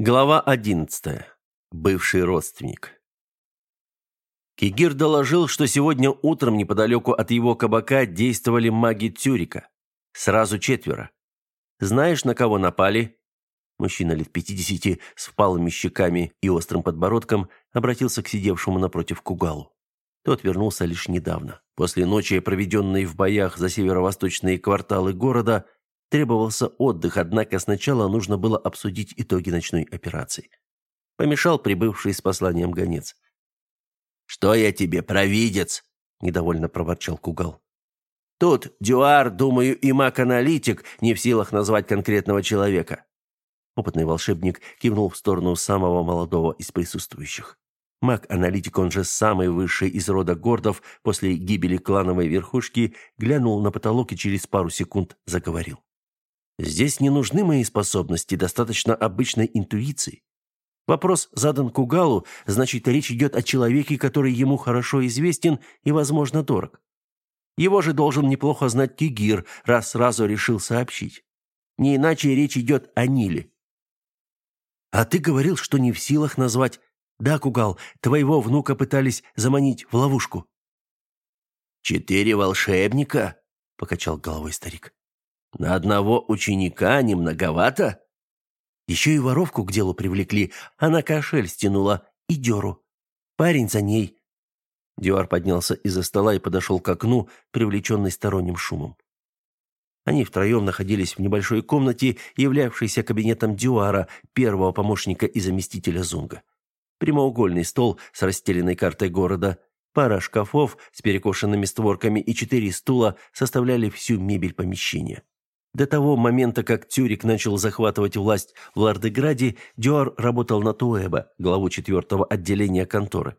Глава 11. Бывший родственник. Кигир доложил, что сегодня утром неподалеку от его кабака действовали маги Тюрика. Сразу четверо. Знаешь, на кого напали? Мужчина лет пятидесяти с впалыми щеками и острым подбородком обратился к сидевшему напротив Кугалу. Тот вернулся лишь недавно. После ночи, проведенной в боях за северо-восточные кварталы города, Требовался отдых, однако сначала нужно было обсудить итоги ночной операции. Помешал прибывший с посланием гонец. «Что я тебе, провидец?» – недовольно проворчал Кугал. «Тут Дюар, думаю, и маг-аналитик не в силах назвать конкретного человека». Опытный волшебник кивнул в сторону самого молодого из присутствующих. Маг-аналитик, он же самый высший из рода гордов, после гибели клановой верхушки, глянул на потолок и через пару секунд заговорил. Здесь не нужны мои способности, достаточно обычной интуиции. Вопрос задан Кугалу, значит, речь идет о человеке, который ему хорошо известен и, возможно, дорог. Его же должен неплохо знать Кигир, раз сразу решил сообщить. Не иначе речь идет о Ниле. А ты говорил, что не в силах назвать... Да, Кугал, твоего внука пытались заманить в ловушку. «Четыре волшебника?» — покачал головой старик. На одного ученика не многовато? Еще и воровку к делу привлекли. Она кошель стянула и дёру. Парень за ней. Дюар поднялся из-за стола и подошел к окну, привлеченный сторонним шумом. Они втроем находились в небольшой комнате, являвшейся кабинетом Дюара, первого помощника и заместителя Зунга. Прямоугольный стол с расстеленной картой города, пара шкафов с перекошенными створками и четыре стула составляли всю мебель помещения. До того момента, как Тюрик начал захватывать власть в Лардеграде, Дюар работал на Туэба, главу четвертого отделения конторы.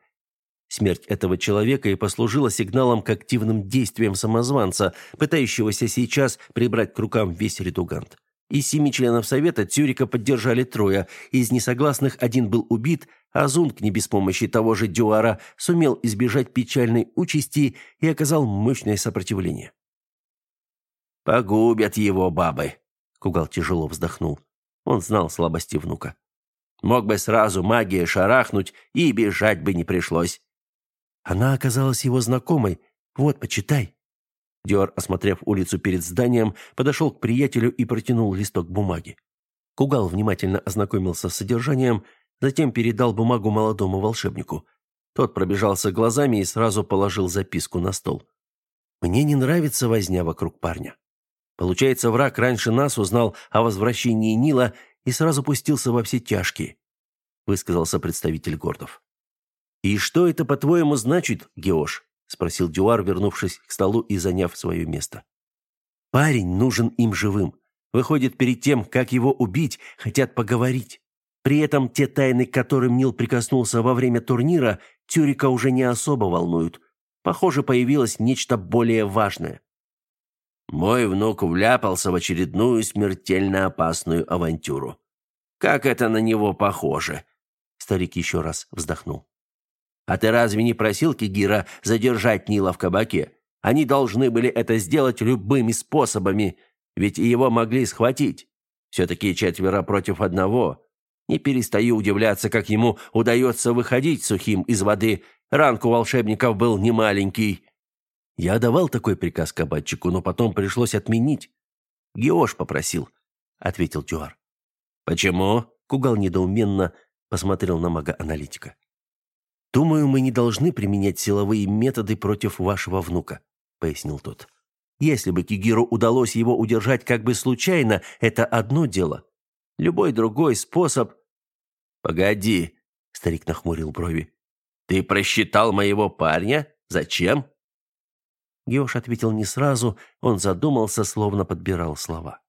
Смерть этого человека и послужила сигналом к активным действиям самозванца, пытающегося сейчас прибрать к рукам весь редугант. Из семи членов совета Тюрика поддержали трое, из несогласных один был убит, а Зунг, не без помощи того же Дюара, сумел избежать печальной участи и оказал мощное сопротивление. Погубят его бабы. Кугал тяжело вздохнул. Он знал слабости внука. Мог бы сразу магией шарахнуть, и бежать бы не пришлось. Она оказалась его знакомой. Вот, почитай. Диор, осмотрев улицу перед зданием, подошел к приятелю и протянул листок бумаги. Кугал внимательно ознакомился с содержанием, затем передал бумагу молодому волшебнику. Тот пробежался глазами и сразу положил записку на стол. «Мне не нравится возня вокруг парня. Получается, враг раньше нас узнал о возвращении Нила и сразу пустился во все тяжкие, высказался представитель Гордов. И что это, по-твоему, значит, Геош? спросил Дюар, вернувшись к столу и заняв свое место. Парень нужен им живым. Выходит, перед тем, как его убить, хотят поговорить. При этом те тайны, к которым Нил прикоснулся во время турнира, Тюрика уже не особо волнуют. Похоже, появилось нечто более важное. Мой внук вляпался в очередную смертельно опасную авантюру. Как это на него похоже? Старик еще раз вздохнул. А ты разве не просил Кигира задержать Нила в кабаке? Они должны были это сделать любыми способами, ведь его могли схватить. Все-таки четверо против одного. Не перестаю удивляться, как ему удается выходить сухим из воды. Ранг у волшебников был немаленький. Я давал такой приказ кабачику, но потом пришлось отменить. Геош попросил, ответил Тюар. Почему? Кугал недоуменно посмотрел на мага-аналитика. Думаю, мы не должны применять силовые методы против вашего внука, пояснил тот. Если бы Кигиру удалось его удержать как бы случайно, это одно дело. Любой другой способ Погоди, старик нахмурил брови. Ты просчитал моего парня? Зачем? Геош ответил не сразу, он задумался, словно подбирал слова.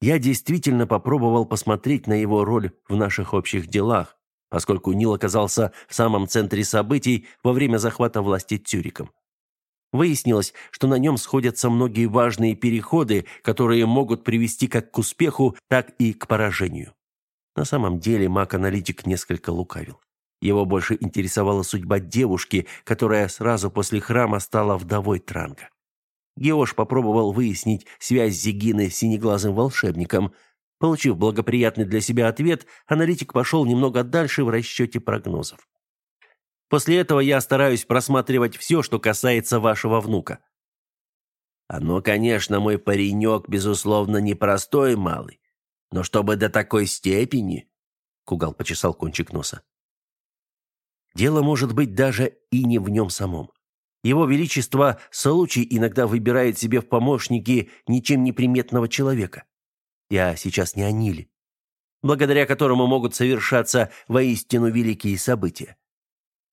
Я действительно попробовал посмотреть на его роль в наших общих делах, поскольку Нил оказался в самом центре событий во время захвата власти Тюриком. Выяснилось, что на нем сходятся многие важные переходы, которые могут привести как к успеху, так и к поражению. На самом деле маг-аналитик несколько лукавил. Его больше интересовала судьба девушки, которая сразу после храма стала вдовой Транга. Геош попробовал выяснить связь Зигины с синеглазым волшебником, Получив благоприятный для себя ответ, аналитик пошел немного дальше в расчете прогнозов. После этого я стараюсь просматривать все, что касается вашего внука. Оно, конечно, мой паренек, безусловно, непростой малый. Но чтобы до такой степени...» Кугал почесал кончик носа. «Дело может быть даже и не в нем самом. Его Величество случай иногда выбирает себе в помощники ничем не приметного человека. Я сейчас не о Ниле, благодаря которому могут совершаться воистину великие события.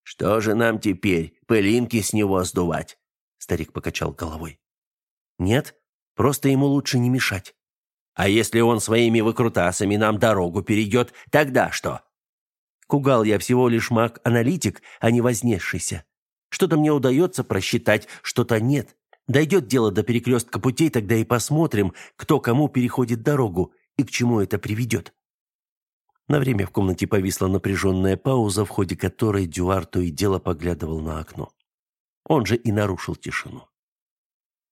«Что же нам теперь, пылинки с него сдувать?» Старик покачал головой. «Нет, просто ему лучше не мешать». «А если он своими выкрутасами нам дорогу перейдет, тогда что?» «Кугал я всего лишь маг-аналитик, а не вознесшийся. Что-то мне удается просчитать, что-то нет. Дойдет дело до перекрестка путей, тогда и посмотрим, кто кому переходит дорогу и к чему это приведет». На время в комнате повисла напряженная пауза, в ходе которой Дюар то и дело поглядывал на окно. Он же и нарушил тишину.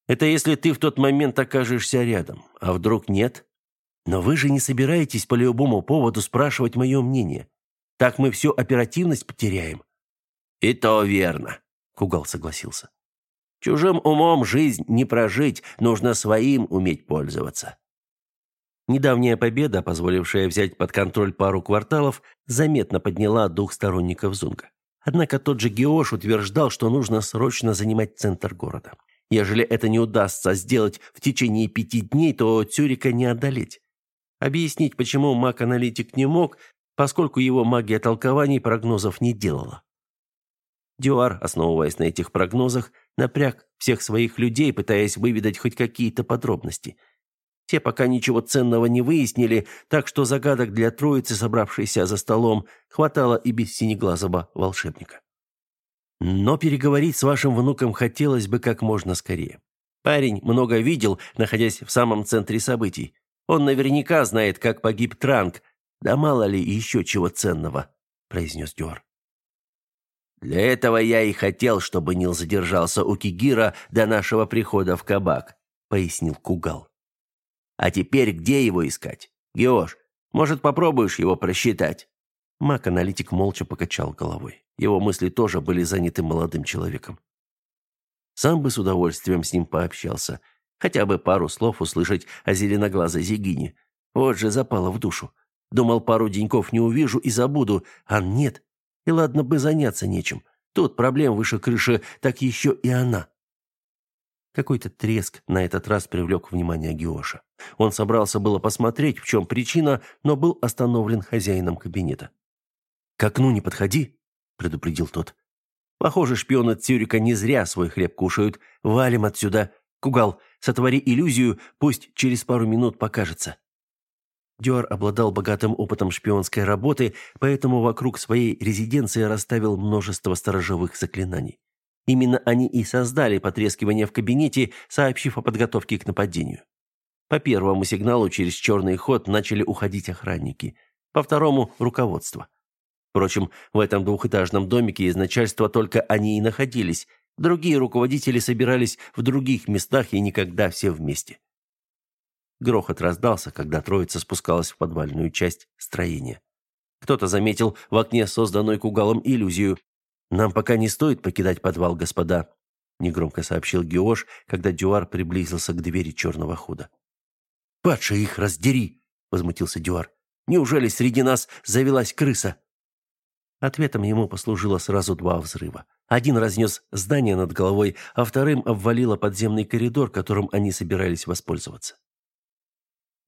«Это если ты в тот момент окажешься рядом, а вдруг нет? Но вы же не собираетесь по любому поводу спрашивать мое мнение. Так мы всю оперативность потеряем». «И то верно», — Кугал согласился. «Чужим умом жизнь не прожить, нужно своим уметь пользоваться». Недавняя победа, позволившая взять под контроль пару кварталов, заметно подняла дух сторонников Зунга. Однако тот же Геош утверждал, что нужно срочно занимать центр города. Ежели это не удастся сделать в течение пяти дней, то Цюрика не одолеть. Объяснить, почему маг-аналитик не мог, поскольку его магия толкований прогнозов не делала. Дюар, основываясь на этих прогнозах, напряг всех своих людей, пытаясь выведать хоть какие-то подробности – те пока ничего ценного не выяснили, так что загадок для троицы, собравшейся за столом, хватало и без синеглазого волшебника. Но переговорить с вашим внуком хотелось бы как можно скорее. Парень много видел, находясь в самом центре событий. Он наверняка знает, как погиб Транк, да мало ли еще чего ценного, произнес Дюар. Для этого я и хотел, чтобы Нил задержался у Кигира до нашего прихода в кабак, пояснил Кугал. А теперь где его искать? Геош, может, попробуешь его просчитать?» Маг-аналитик молча покачал головой. Его мысли тоже были заняты молодым человеком. Сам бы с удовольствием с ним пообщался. Хотя бы пару слов услышать о зеленоглазой Зигине. Вот же запало в душу. Думал, пару деньков не увижу и забуду, а нет. И ладно бы заняться нечем. Тут проблем выше крыши, так еще и она. Какой-то треск на этот раз привлек внимание Геоша. Он собрался было посмотреть, в чем причина, но был остановлен хозяином кабинета. «К окну не подходи», — предупредил тот. «Похоже, шпионы Цюрика не зря свой хлеб кушают. Валим отсюда. Кугал, сотвори иллюзию, пусть через пару минут покажется». Дюар обладал богатым опытом шпионской работы, поэтому вокруг своей резиденции расставил множество сторожевых заклинаний. Именно они и создали потрескивание в кабинете, сообщив о подготовке к нападению. По первому сигналу через черный ход начали уходить охранники. По второму – руководство. Впрочем, в этом двухэтажном домике из начальства только они и находились. Другие руководители собирались в других местах и никогда все вместе. Грохот раздался, когда троица спускалась в подвальную часть строения. Кто-то заметил в окне созданную кугалом иллюзию. «Нам пока не стоит покидать подвал, господа», — негромко сообщил Геош, когда Дюар приблизился к двери черного хода. «Падше их раздери!» — возмутился Дюар. «Неужели среди нас завелась крыса?» Ответом ему послужило сразу два взрыва. Один разнес здание над головой, а вторым обвалило подземный коридор, которым они собирались воспользоваться.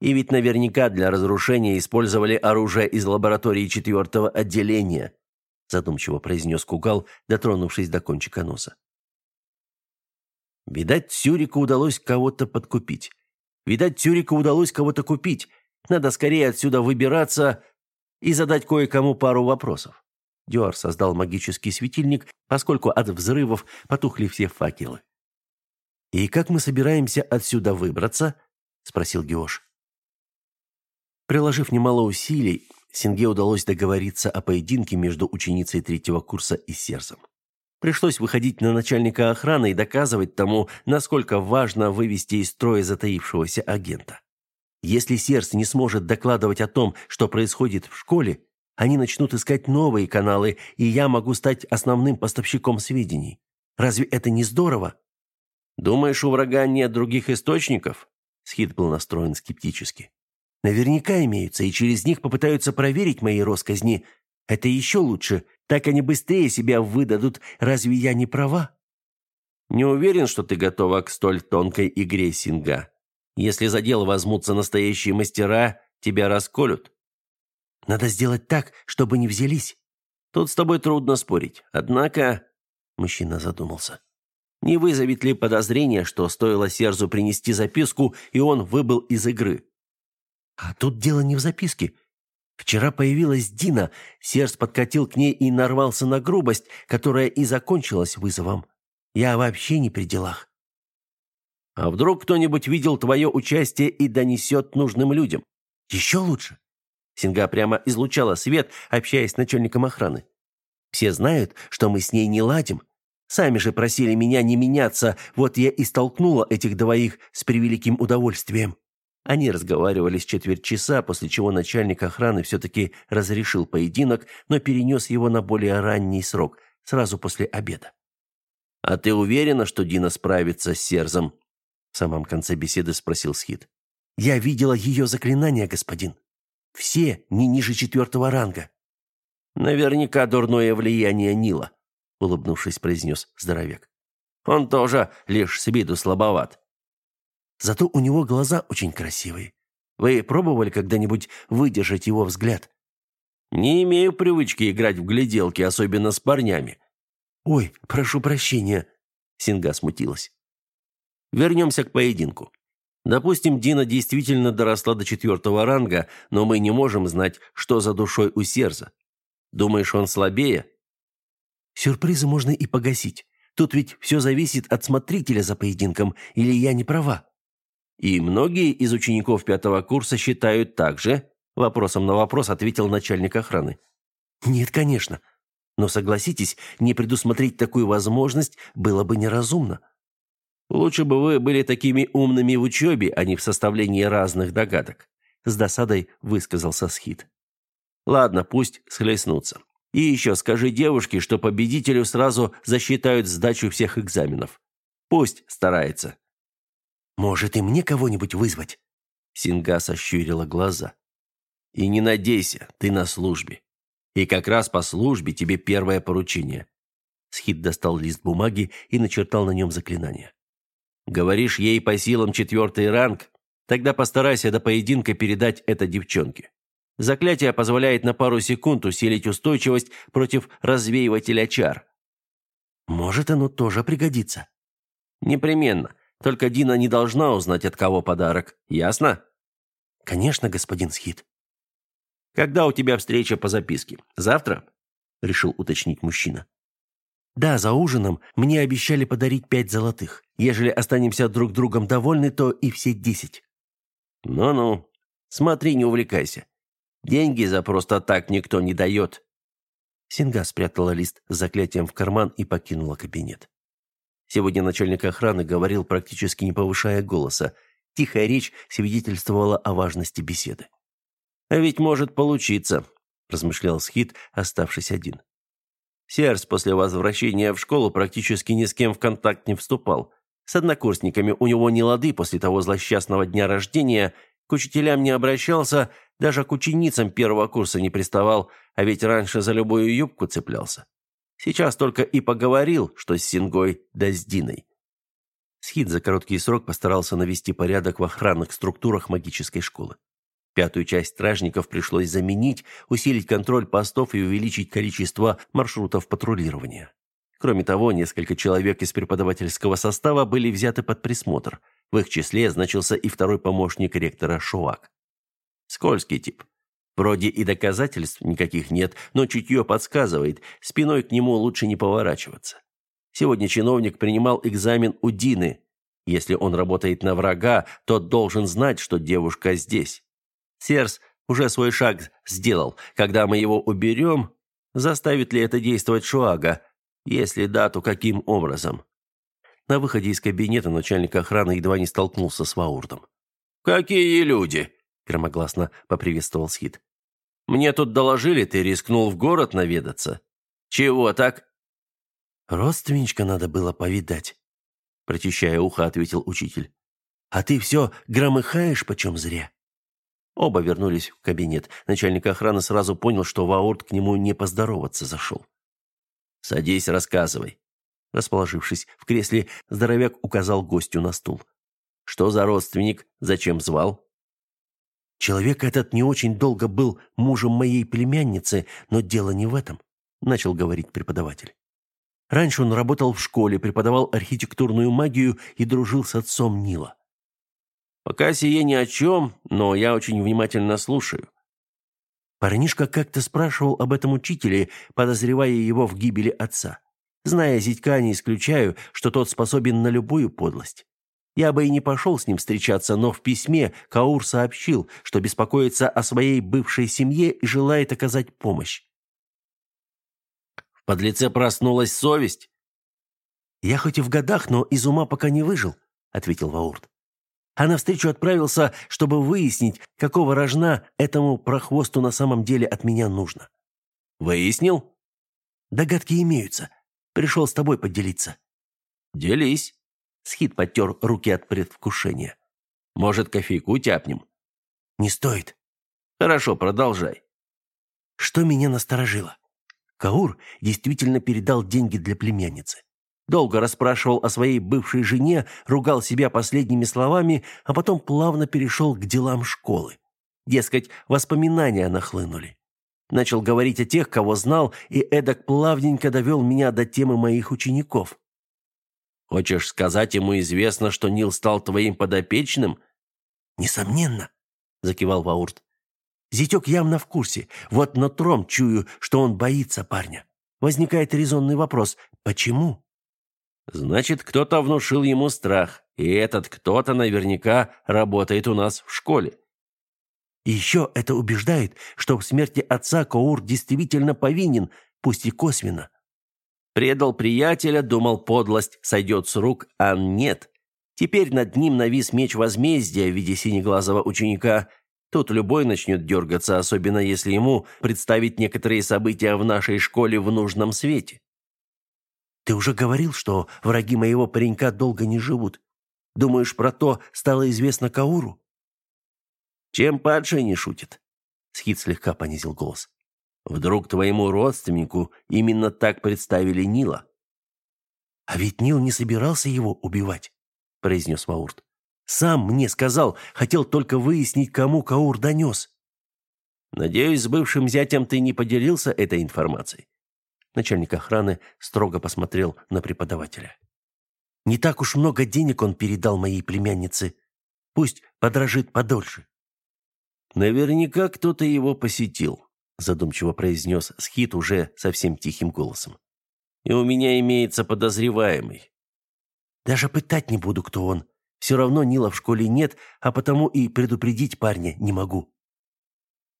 И ведь наверняка для разрушения использовали оружие из лаборатории четвертого отделения, задумчиво произнес Кугал, дотронувшись до кончика носа. Видать, Сюрику удалось кого-то подкупить. Видать, Тюрику удалось кого-то купить. Надо скорее отсюда выбираться и задать кое-кому пару вопросов. Дюар создал магический светильник, поскольку от взрывов потухли все факелы. «И как мы собираемся отсюда выбраться?» – спросил Геош. Приложив немало усилий, Синге удалось договориться о поединке между ученицей третьего курса и Серзом. Пришлось выходить на начальника охраны и доказывать тому, насколько важно вывести из строя затаившегося агента. Если Серс не сможет докладывать о том, что происходит в школе, они начнут искать новые каналы, и я могу стать основным поставщиком сведений. Разве это не здорово? Думаешь, у врага нет других источников? Схит был настроен скептически. Наверняка имеются, и через них попытаются проверить мои росказни. Это еще лучше. Так они быстрее себя выдадут. Разве я не права? Не уверен, что ты готова к столь тонкой игре, Синга. Если за дело возьмутся настоящие мастера, тебя расколют. Надо сделать так, чтобы не взялись. Тут с тобой трудно спорить. Однако, мужчина задумался. Не вызовет ли подозрение, что стоило Серзу принести записку, и он выбыл из игры? А тут дело не в записке. Вчера появилась Дина, Серж подкатил к ней и нарвался на грубость, которая и закончилась вызовом. Я вообще не при делах. А вдруг кто-нибудь видел твое участие и донесет нужным людям? Еще лучше. Синга прямо излучала свет, общаясь с начальником охраны. Все знают, что мы с ней не ладим. Сами же просили меня не меняться, вот я и столкнула этих двоих с превеликим удовольствием. Они разговаривали с четверть часа, после чего начальник охраны все-таки разрешил поединок, но перенес его на более ранний срок, сразу после обеда. «А ты уверена, что Дина справится с Серзом?» В самом конце беседы спросил Схит. «Я видела ее заклинания, господин. Все не ниже четвертого ранга». «Наверняка дурное влияние Нила», — улыбнувшись, произнес здоровяк. «Он тоже лишь с виду слабоват». Зато у него глаза очень красивые. Вы пробовали когда-нибудь выдержать его взгляд? Не имею привычки играть в гляделки, особенно с парнями. Ой, прошу прощения. Синга смутилась. Вернемся к поединку. Допустим, Дина действительно доросла до четвертого ранга, но мы не можем знать, что за душой у Серза. Думаешь, он слабее? Сюрпризы можно и погасить. Тут ведь все зависит от смотрителя за поединком, или я не права? И многие из учеников пятого курса считают так же? Вопросом на вопрос ответил начальник охраны. Нет, конечно. Но согласитесь, не предусмотреть такую возможность было бы неразумно. Лучше бы вы были такими умными в учебе, а не в составлении разных догадок. С досадой высказался Схит. Ладно, пусть схлестнутся. И еще скажи девушке, что победителю сразу засчитают сдачу всех экзаменов. Пусть старается. Может, и мне кого-нибудь вызвать?» Синга сощурила глаза. «И не надейся, ты на службе. И как раз по службе тебе первое поручение». Схит достал лист бумаги и начертал на нем заклинание. «Говоришь, ей по силам четвертый ранг? Тогда постарайся до поединка передать это девчонке. Заклятие позволяет на пару секунд усилить устойчивость против развеивателя чар». «Может, оно тоже пригодится?» «Непременно. Только Дина не должна узнать, от кого подарок. Ясно? Конечно, господин Схит. Когда у тебя встреча по записке? Завтра? решил уточнить мужчина. Да, за ужином мне обещали подарить пять золотых. Ежели останемся друг другом довольны, то и все десять. Ну-ну. Смотри, не увлекайся. Деньги за просто так никто не дает. Синга спрятала лист с заклятием в карман и покинула кабинет. Сегодня начальник охраны говорил практически не повышая голоса. Тихая речь свидетельствовала о важности беседы. «А ведь может получиться», – размышлял Схит, оставшись один. Серс после возвращения в школу практически ни с кем в контакт не вступал. С однокурсниками у него не лады после того злосчастного дня рождения, к учителям не обращался, даже к ученицам первого курса не приставал, а ведь раньше за любую юбку цеплялся. Сейчас только и поговорил, что с Сингой да с Диной. Схид за короткий срок постарался навести порядок в охранных структурах магической школы. Пятую часть стражников пришлось заменить, усилить контроль постов и увеличить количество маршрутов патрулирования. Кроме того, несколько человек из преподавательского состава были взяты под присмотр. В их числе значился и второй помощник ректора Шуак. Скользкий тип. Вроде и доказательств никаких нет, но чутье подсказывает, спиной к нему лучше не поворачиваться. Сегодня чиновник принимал экзамен у Дины. Если он работает на врага, тот должен знать, что девушка здесь. Серс уже свой шаг сделал. Когда мы его уберем, заставит ли это действовать Шуага? Если да, то каким образом? На выходе из кабинета начальник охраны едва не столкнулся с Ваурдом. «Какие люди?» – громогласно поприветствовал Схит. «Мне тут доложили, ты рискнул в город наведаться. Чего так?» «Родственничка надо было повидать», – прочищая ухо, ответил учитель. «А ты все громыхаешь почем зря». Оба вернулись в кабинет. Начальник охраны сразу понял, что Ваурт к нему не поздороваться зашел. «Садись, рассказывай». Расположившись в кресле, здоровяк указал гостю на стул. Что за родственник? Зачем звал? Человек этот не очень долго был мужем моей племянницы, но дело не в этом, начал говорить преподаватель. Раньше он работал в школе, преподавал архитектурную магию и дружил с отцом Нила. Пока сие ни о чем, но я очень внимательно слушаю. Парнишка как-то спрашивал об этом учителе, подозревая его в гибели отца. Зная зятька, не исключаю, что тот способен на любую подлость. Я бы и не пошел с ним встречаться, но в письме Каур сообщил, что беспокоится о своей бывшей семье и желает оказать помощь. В подлеце проснулась совесть. «Я хоть и в годах, но из ума пока не выжил», — ответил Ваурт. А навстречу отправился, чтобы выяснить, какого рожна этому прохвосту на самом деле от меня нужно. «Выяснил?» «Догадки имеются. Пришел с тобой поделиться». «Делись». Схит потер руки от предвкушения. «Может, кофейку тяпнем?» «Не стоит». «Хорошо, продолжай». Что меня насторожило? Каур действительно передал деньги для племянницы. Долго расспрашивал о своей бывшей жене, ругал себя последними словами, а потом плавно перешел к делам школы. Дескать, воспоминания нахлынули. Начал говорить о тех, кого знал, и эдак плавненько довел меня до темы моих учеников. Хочешь сказать, ему известно, что Нил стал твоим подопечным? Несомненно, закивал Ваурт. Зятек явно в курсе. Вот нутром чую, что он боится парня. Возникает резонный вопрос: почему? Значит, кто-то внушил ему страх, и этот кто-то наверняка работает у нас в школе. И еще это убеждает, что в смерти отца Коур действительно повинен, пусть и косвенно. Предал приятеля, думал, подлость сойдет с рук, а нет. Теперь над ним навис меч возмездия в виде синеглазого ученика. Тут любой начнет дергаться, особенно если ему представить некоторые события в нашей школе в нужном свете. Ты уже говорил, что враги моего паренька долго не живут. Думаешь, про то стало известно Кауру? Чем падший не шутит? Схит слегка понизил голос. Вдруг твоему родственнику именно так представили Нила? А ведь Нил не собирался его убивать, произнес Ваурт. Сам мне сказал, хотел только выяснить, кому Каур донес. Надеюсь, с бывшим зятем ты не поделился этой информацией. Начальник охраны строго посмотрел на преподавателя. Не так уж много денег он передал моей племяннице. Пусть подражит подольше. Наверняка кто-то его посетил задумчиво произнес Схит уже совсем тихим голосом. И у меня имеется подозреваемый. Даже пытать не буду, кто он. Все равно Нила в школе нет, а потому и предупредить парня не могу.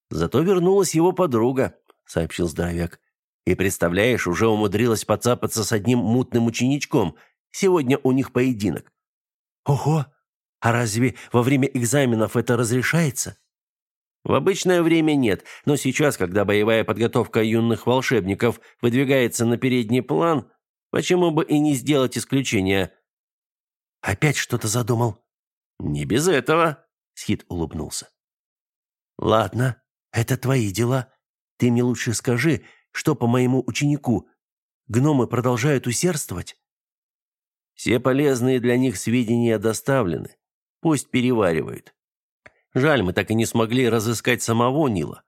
Зато вернулась его подруга, сообщил здоровяк. И представляешь, уже умудрилась поцапаться с одним мутным ученичком. Сегодня у них поединок. Ого! А разве во время экзаменов это разрешается? В обычное время нет, но сейчас, когда боевая подготовка юных волшебников выдвигается на передний план, почему бы и не сделать исключение? Опять что-то задумал? Не без этого, Схит улыбнулся. Ладно, это твои дела. Ты мне лучше скажи, что по моему ученику гномы продолжают усердствовать? Все полезные для них сведения доставлены. Пусть переваривают. Жаль, мы так и не смогли разыскать самого Нила.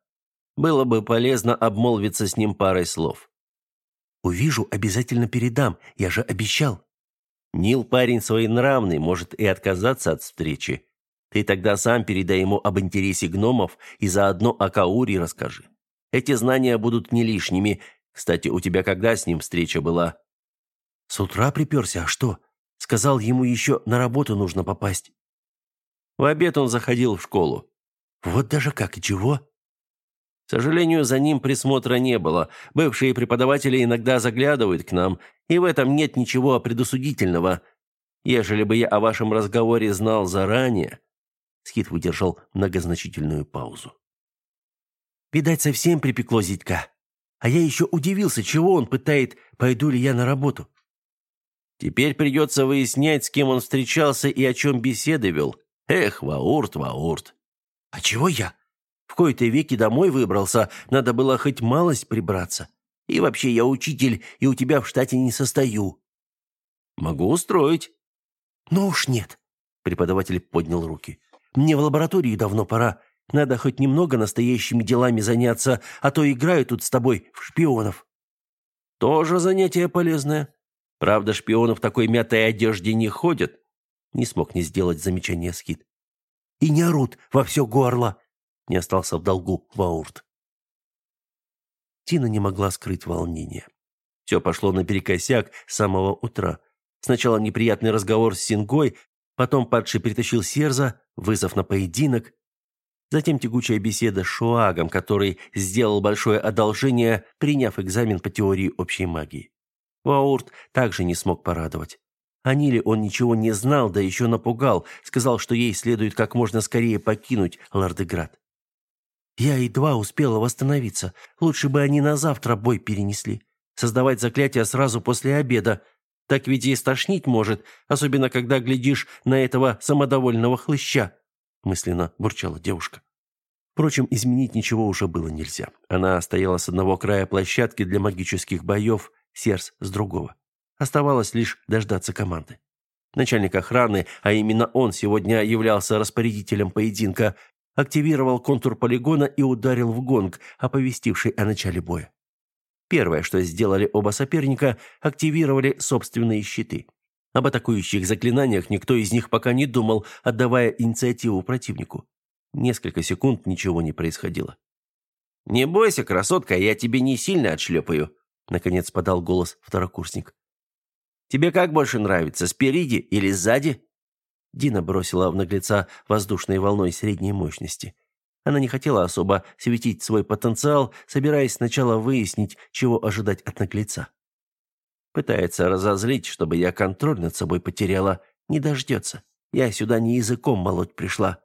Было бы полезно обмолвиться с ним парой слов. Увижу, обязательно передам, я же обещал. Нил парень своенравный, может и отказаться от встречи. Ты тогда сам передай ему об интересе гномов и заодно о Кауре расскажи. Эти знания будут не лишними. Кстати, у тебя когда с ним встреча была? С утра приперся, а что? Сказал, ему еще на работу нужно попасть. В обед он заходил в школу. Вот даже как и чего? К сожалению, за ним присмотра не было. Бывшие преподаватели иногда заглядывают к нам, и в этом нет ничего предусудительного. Ежели бы я о вашем разговоре знал заранее... Скит выдержал многозначительную паузу. Видать, совсем припекло зятька. А я еще удивился, чего он пытает, пойду ли я на работу. Теперь придется выяснять, с кем он встречался и о чем беседы вел. Эх, Ваурт, Ваурт. А чего я? В кои-то веки домой выбрался, надо было хоть малость прибраться. И вообще, я учитель, и у тебя в штате не состою. Могу устроить. Ну уж нет. Преподаватель поднял руки. Мне в лаборатории давно пора. Надо хоть немного настоящими делами заняться, а то играю тут с тобой в шпионов. Тоже занятие полезное. Правда, шпионы в такой мятой одежде не ходят. Не смог не сделать замечание Скит. И не орут во все горло. Не остался в долгу Ваурт. Тина не могла скрыть волнение. Все пошло наперекосяк с самого утра. Сначала неприятный разговор с Сингой, потом падший притащил Серза, вызов на поединок. Затем тягучая беседа с Шуагом, который сделал большое одолжение, приняв экзамен по теории общей магии. Ваурт также не смог порадовать. О Ниле он ничего не знал, да еще напугал, сказал, что ей следует как можно скорее покинуть Лардеград. Я едва успела восстановиться. Лучше бы они на завтра бой перенесли. Создавать заклятие сразу после обеда. Так ведь и стошнить может, особенно когда глядишь на этого самодовольного хлыща», мысленно бурчала девушка. Впрочем, изменить ничего уже было нельзя. Она стояла с одного края площадки для магических боев, Серс с другого. Оставалось лишь дождаться команды. Начальник охраны, а именно он сегодня являлся распорядителем поединка, активировал контур полигона и ударил в гонг, оповестивший о начале боя. Первое, что сделали оба соперника, активировали собственные щиты. Об атакующих заклинаниях никто из них пока не думал, отдавая инициативу противнику. Несколько секунд ничего не происходило. «Не бойся, красотка, я тебе не сильно отшлепаю», — наконец подал голос второкурсник. «Тебе как больше нравится, спереди или сзади?» Дина бросила в наглеца воздушной волной средней мощности. Она не хотела особо светить свой потенциал, собираясь сначала выяснить, чего ожидать от наглеца. Пытается разозлить, чтобы я контроль над собой потеряла. Не дождется. Я сюда не языком молоть пришла.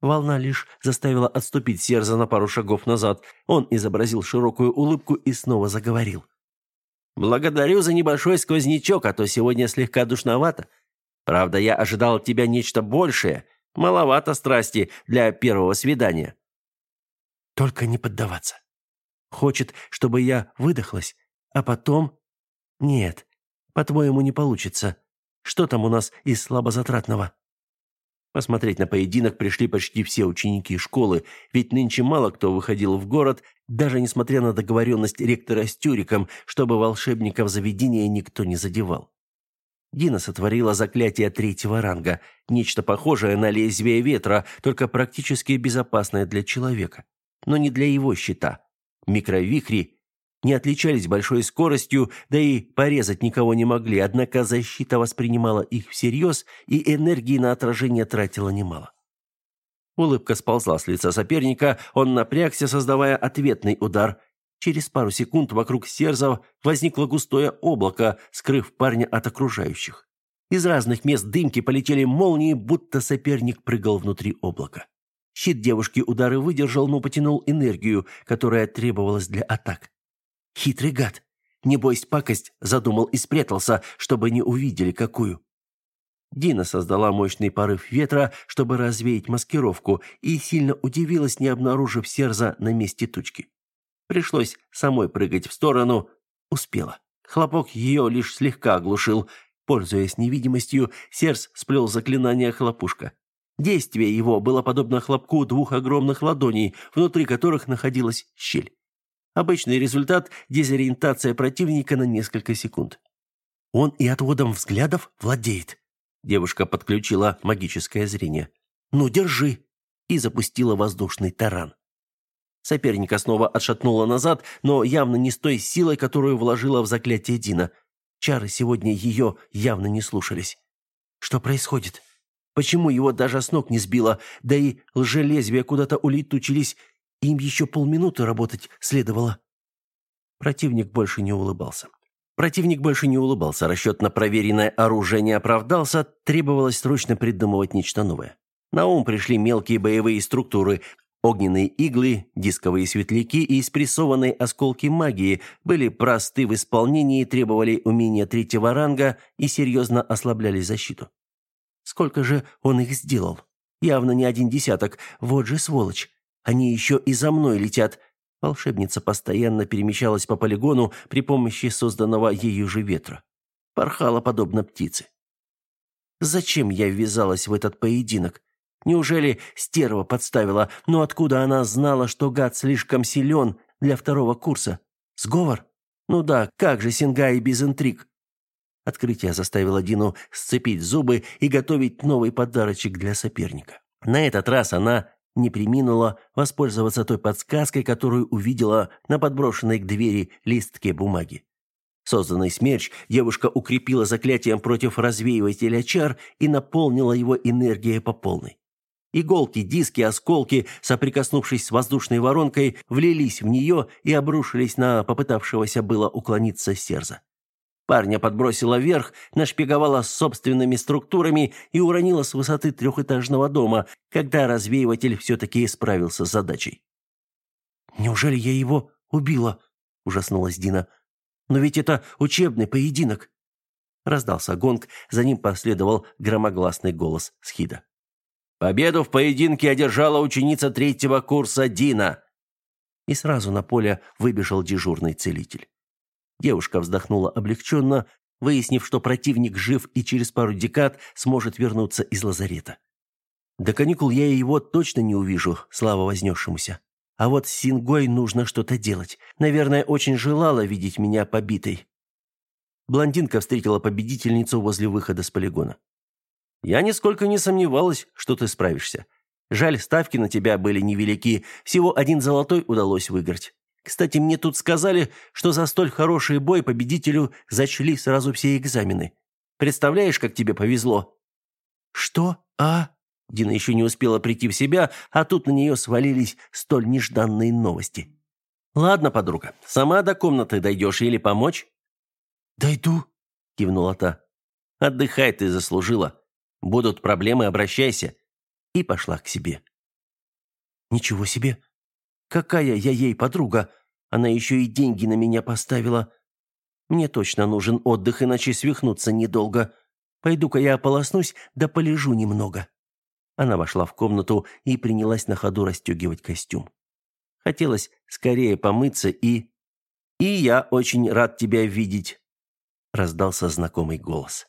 Волна лишь заставила отступить Серза на пару шагов назад. Он изобразил широкую улыбку и снова заговорил. «Благодарю за небольшой сквознячок, а то сегодня слегка душновато. Правда, я ожидал от тебя нечто большее. Маловато страсти для первого свидания. Только не поддаваться. Хочет, чтобы я выдохлась, а потом... Нет, по-твоему, не получится. Что там у нас из слабозатратного? Посмотреть на поединок пришли почти все ученики школы, ведь нынче мало кто выходил в город, даже несмотря на договоренность ректора с Тюриком, чтобы волшебников заведения никто не задевал. Дина сотворила заклятие третьего ранга, нечто похожее на лезвие ветра, только практически безопасное для человека, но не для его щита. Микровихри не отличались большой скоростью, да и порезать никого не могли, однако защита воспринимала их всерьез и энергии на отражение тратила немало. Улыбка сползла с лица соперника, он напрягся, создавая ответный удар, Через пару секунд вокруг Серзова возникло густое облако, скрыв парня от окружающих. Из разных мест дымки полетели молнии, будто соперник прыгал внутри облака. Щит девушки удары выдержал, но потянул энергию, которая требовалась для атак. Хитрый гад. Небось, пакость задумал и спрятался, чтобы не увидели какую. Дина создала мощный порыв ветра, чтобы развеять маскировку, и сильно удивилась, не обнаружив Серза на месте тучки. Пришлось самой прыгать в сторону. Успела. Хлопок ее лишь слегка оглушил. Пользуясь невидимостью, Серс сплел заклинание хлопушка. Действие его было подобно хлопку двух огромных ладоней, внутри которых находилась щель. Обычный результат – дезориентация противника на несколько секунд. Он и отводом взглядов владеет. Девушка подключила магическое зрение. «Ну, держи!» и запустила воздушный таран. Соперника снова отшатнула назад, но явно не с той силой, которую вложила в заклятие Дина. Чары сегодня ее явно не слушались. Что происходит? Почему его даже с ног не сбило? Да и лжелезвия куда-то улетучились. Им еще полминуты работать следовало. Противник больше не улыбался. Противник больше не улыбался, расчет на проверенное оружие не оправдался, требовалось срочно придумывать нечто новое. На ум пришли мелкие боевые структуры. Огненные иглы, дисковые светляки и спрессованные осколки магии были просты в исполнении, требовали умения третьего ранга и серьезно ослабляли защиту. Сколько же он их сделал? Явно не один десяток. Вот же сволочь. Они еще и за мной летят. Волшебница постоянно перемещалась по полигону при помощи созданного ею же ветра. Порхала подобно птице. Зачем я ввязалась в этот поединок? Неужели стерва подставила? Но откуда она знала, что гад слишком силен для второго курса? Сговор? Ну да, как же Сингай без интриг? Открытие заставило Дину сцепить зубы и готовить новый подарочек для соперника. На этот раз она не приминула воспользоваться той подсказкой, которую увидела на подброшенной к двери листке бумаги. Созданный смерч девушка укрепила заклятием против развеивателя чар и наполнила его энергией по полной. Иголки, диски, осколки, соприкоснувшись с воздушной воронкой, влились в нее и обрушились на попытавшегося было уклониться серза. Парня подбросила вверх, нашпиговала собственными структурами и уронила с высоты трехэтажного дома, когда развеиватель все-таки справился с задачей. «Неужели я его убила?» – ужаснулась Дина. «Но ведь это учебный поединок!» Раздался гонг, за ним последовал громогласный голос Схида. «Победу в поединке одержала ученица третьего курса Дина!» И сразу на поле выбежал дежурный целитель. Девушка вздохнула облегченно, выяснив, что противник жив и через пару декад сможет вернуться из лазарета. До каникул я его точно не увижу, слава вознесшемуся. А вот с Сингой нужно что-то делать. Наверное, очень желала видеть меня побитой. Блондинка встретила победительницу возле выхода с полигона. «Я нисколько не сомневалась, что ты справишься. Жаль, ставки на тебя были невелики, всего один золотой удалось выиграть. Кстати, мне тут сказали, что за столь хороший бой победителю зачли сразу все экзамены. Представляешь, как тебе повезло?» «Что? А?» Дина еще не успела прийти в себя, а тут на нее свалились столь нежданные новости. «Ладно, подруга, сама до комнаты дойдешь или помочь?» «Дойду», — кивнула та. «Отдыхай, ты заслужила. Будут проблемы, обращайся». И пошла к себе. «Ничего себе! Какая я ей подруга! Она еще и деньги на меня поставила. Мне точно нужен отдых, иначе свихнуться недолго. Пойду-ка я ополоснусь, да полежу немного». Она вошла в комнату и принялась на ходу расстегивать костюм. Хотелось скорее помыться и... «И я очень рад тебя видеть», — раздался знакомый голос.